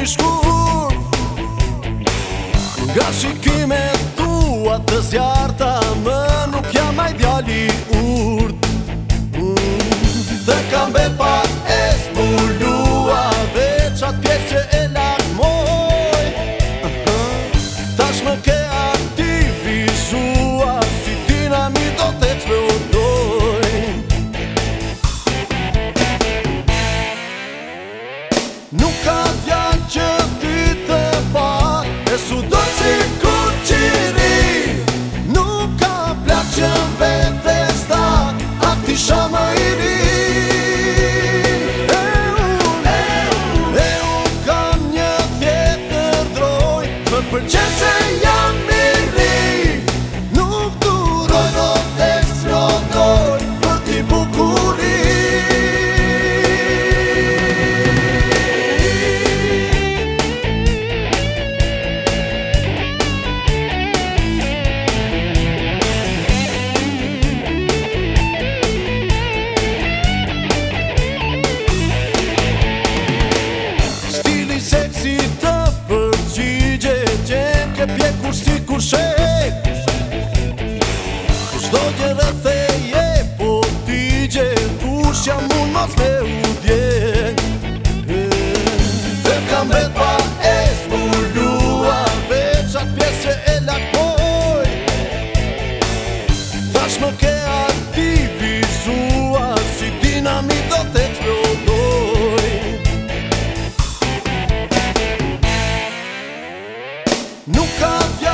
jemi shkur Nga shikime tua të zjarta Më nuk jam aj djali urt mm, Dhe kam be pa e zbulua Veqat pjesë që e lakmoj Tash më ke aktivizua Si tina mi do të të Nuk kam mas me u dje Dhe kam vetë pa e zbulua Veç atë pjesë që e lakoj Thash më ke aktivizua Si dinamit do të të plodoj Nuk ka vjallë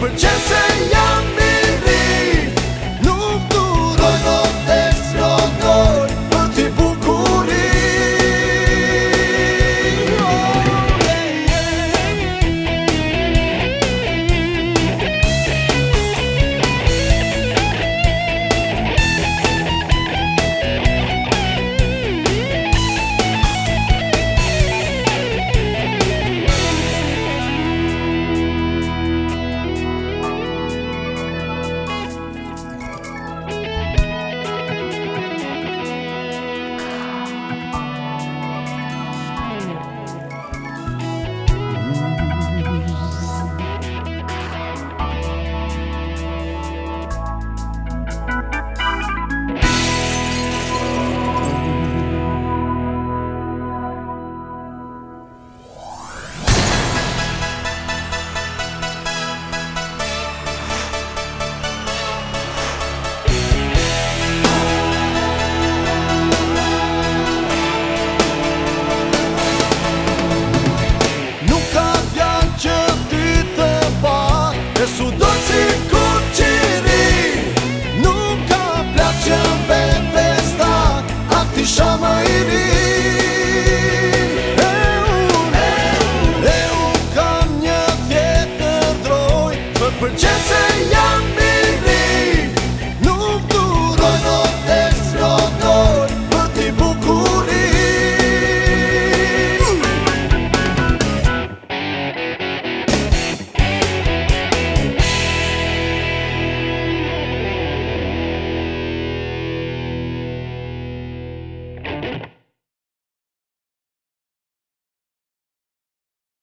just Jensen Young. isha i ri E unë, e unë E kam një të droj